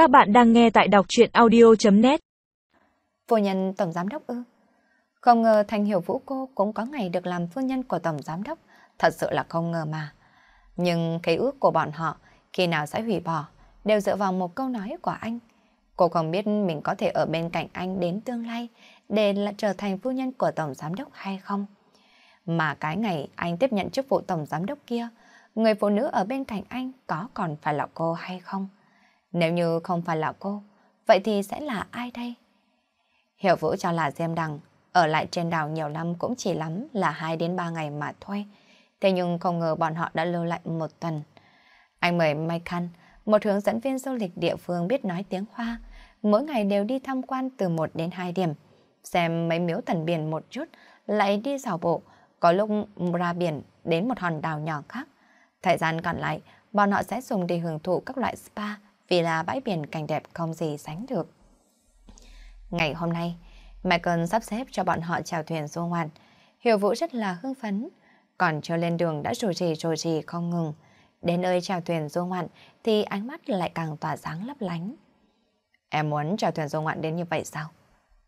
Các bạn đang nghe tại đọc truyện audio.net Phu nhân tổng giám đốc ư? Không ngờ Thành Hiểu Vũ cô cũng có ngày được làm phu nhân của tổng giám đốc, thật sự là không ngờ mà. Nhưng cái ước của bọn họ khi nào sẽ hủy bỏ đều dựa vào một câu nói của anh. Cô không biết mình có thể ở bên cạnh anh đến tương lai để là trở thành phu nhân của tổng giám đốc hay không. Mà cái ngày anh tiếp nhận chức vụ tổng giám đốc kia, người phụ nữ ở bên cạnh anh có còn phải là cô hay không? Nếu như không phải là cô, vậy thì sẽ là ai đây? Hiểu Vũ cho là Diêm Đằng, ở lại trên đảo nhiều năm cũng chỉ lắm là 2 đến 3 ngày mà thôi. Thế nhưng không ngờ bọn họ đã lưu lại một tuần. Anh mời Mai Khan, một hướng dẫn viên du lịch địa phương biết nói tiếng Hoa, mỗi ngày đều đi tham quan từ 1 đến 2 điểm, xem mấy miếu thần biển một chút, lại đi dạo bộ, có lúc ra biển đến một hòn đảo nhỏ khác. Thời gian còn lại, bọn họ sẽ dùng để hưởng thụ các loại spa, vì là bãi biển cảnh đẹp không gì sánh được. Ngày hôm nay, Michael sắp xếp cho bọn họ chèo thuyền du ngoạn. Hiểu Vũ rất là hưng phấn, còn chưa lên đường đã rủ rì rủ rì không ngừng. Đến nơi chèo thuyền du ngoạn thì ánh mắt lại càng tỏa sáng lấp lánh. Em muốn chèo thuyền du ngoạn đến như vậy sao?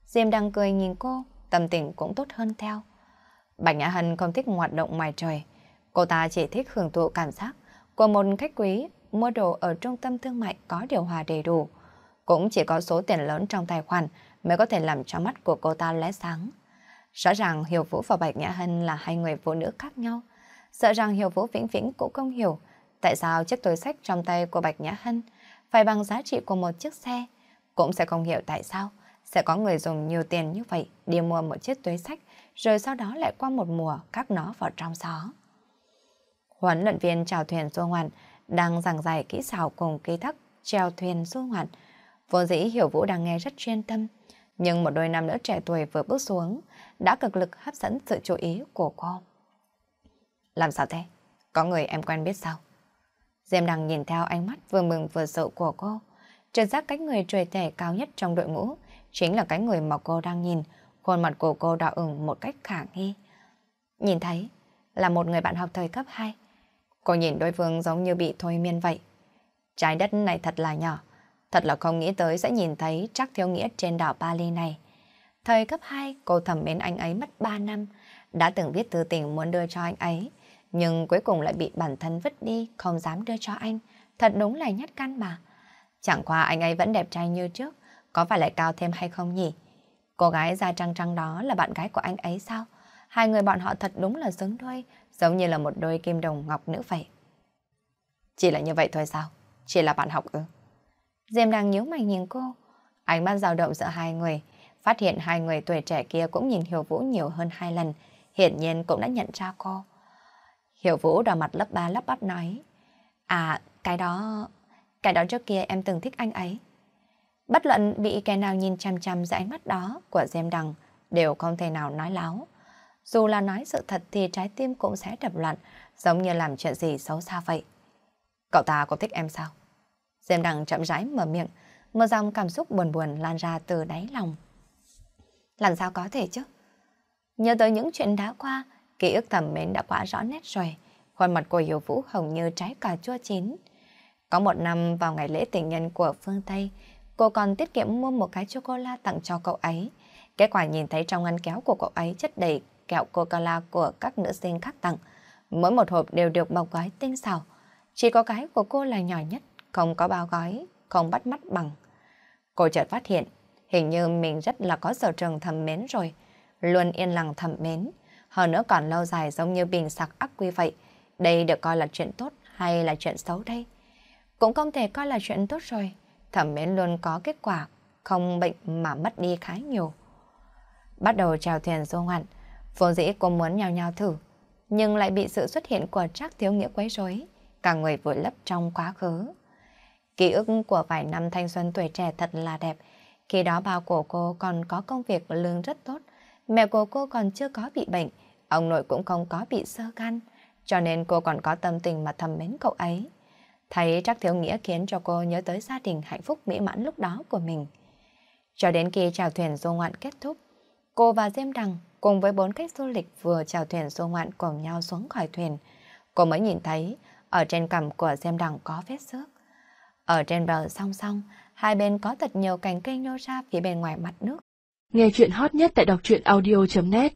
Diêm đang cười nhìn cô, tâm tình cũng tốt hơn theo. Bạch Nhã Hân không thích hoạt động ngoài trời. Cô ta chỉ thích hưởng thụ cảm giác của một khách quý mua đồ ở trung tâm thương mại có điều hòa đầy đủ. Cũng chỉ có số tiền lớn trong tài khoản mới có thể làm cho mắt của cô ta lóe sáng. Rõ ràng Hiểu Vũ và Bạch Nhã Hân là hai người phụ nữ khác nhau. Sợ rằng Hiểu Vũ vĩnh viễn cũng không hiểu tại sao chiếc túi sách trong tay của Bạch Nhã Hân phải bằng giá trị của một chiếc xe. Cũng sẽ không hiểu tại sao sẽ có người dùng nhiều tiền như vậy đi mua một chiếc túi sách rồi sau đó lại qua một mùa các nó vào trong gió. Huấn luyện viên chào thuyền du ngoạn đang giảng giải kỹ xảo cùng kỹ thức treo thuyền du ngoạn. Vô dĩ Hiểu Vũ đang nghe rất chuyên tâm, nhưng một đôi nam nữ trẻ tuổi vừa bước xuống đã cực lực hấp dẫn sự chú ý của cô. Làm sao thế? Có người em quen biết sao? Diêm Đằng nhìn theo ánh mắt vừa mừng vừa sợ của cô. Trực giác cái người tuổi trẻ cao nhất trong đội ngũ chính là cái người mà cô đang nhìn. Khuôn mặt của cô đỏ ửng một cách khả nghi. Nhìn thấy là một người bạn học thời cấp 2. Cô nhìn đối phương giống như bị thôi miên vậy. Trái đất này thật là nhỏ. Thật là không nghĩ tới sẽ nhìn thấy chắc thiếu nghĩa trên đảo Bali này. Thời cấp 2, cô thầm mến anh ấy mất 3 năm. Đã từng viết thư tình muốn đưa cho anh ấy. Nhưng cuối cùng lại bị bản thân vứt đi, không dám đưa cho anh. Thật đúng là nhát căn mà. Chẳng qua anh ấy vẫn đẹp trai như trước. Có phải lại cao thêm hay không nhỉ? Cô gái da trăng trăng đó là bạn gái của anh ấy sao? Hai người bọn họ thật đúng là xứng đôi, giống như là một đôi kim đồng ngọc nữ vậy. Chỉ là như vậy thôi sao? Chỉ là bạn học ư? Diêm đang nhíu mày nhìn cô. Ánh mắt dao động giữa hai người, phát hiện hai người tuổi trẻ kia cũng nhìn Hiểu Vũ nhiều hơn hai lần, hiển nhiên cũng đã nhận ra cô. Hiểu Vũ đỏ mặt lấp ba lấp bắp nói, À, cái đó... Cái đó trước kia em từng thích anh ấy. Bất luận bị kẻ nào nhìn chăm chăm dưới ánh mắt đó của Diêm Đằng đều không thể nào nói láo. Dù là nói sự thật thì trái tim cũng sẽ đập loạn, giống như làm chuyện gì xấu xa vậy. Cậu ta có thích em sao? Diêm Đằng chậm rãi mở miệng, một dòng cảm xúc buồn buồn lan ra từ đáy lòng. Làm sao có thể chứ? Nhớ tới những chuyện đã qua, ký ức thầm mến đã quá rõ nét rồi. Khuôn mặt của Hiểu Vũ hồng như trái cà chua chín. Có một năm vào ngày lễ tình nhân của phương Tây, cô còn tiết kiệm mua một cái chocolate tặng cho cậu ấy. Kết quả nhìn thấy trong ngăn kéo của cậu ấy chất đầy kẹo Coca-Cola của các nữ sinh khác tặng. Mỗi một hộp đều được bọc gói tinh xảo. Chỉ có cái của cô là nhỏ nhất, không có bao gói, không bắt mắt bằng. Cô chợt phát hiện, hình như mình rất là có sở trường thầm mến rồi. Luôn yên lặng thầm mến. Hơn nữa còn lâu dài giống như bình sạc ắc quy vậy. Đây được coi là chuyện tốt hay là chuyện xấu đây? Cũng không thể coi là chuyện tốt rồi. Thẩm mến luôn có kết quả, không bệnh mà mất đi khá nhiều. Bắt đầu trèo thuyền du ngoạn, vô dĩ cô muốn nhào nhào thử, nhưng lại bị sự xuất hiện của Trác Thiếu Nghĩa quấy rối, cả người vội lấp trong quá khứ. Ký ức của vài năm thanh xuân tuổi trẻ thật là đẹp, khi đó bao của cô còn có công việc lương rất tốt, mẹ của cô còn chưa có bị bệnh, ông nội cũng không có bị sơ gan, cho nên cô còn có tâm tình mà thầm mến cậu ấy. Thấy Trác Thiếu Nghĩa khiến cho cô nhớ tới gia đình hạnh phúc mỹ mãn lúc đó của mình. Cho đến khi chào thuyền du ngoạn kết thúc, cô và Diêm Đằng cùng với bốn khách du lịch vừa chào thuyền du ngoạn cùng nhau xuống khỏi thuyền. Cô mới nhìn thấy ở trên cằm của xem Đằng có vết xước. Ở trên bờ song song, hai bên có thật nhiều cành cây nhô ra phía bên ngoài mặt nước. Nghe chuyện hot nhất tại đọc truyện audio.net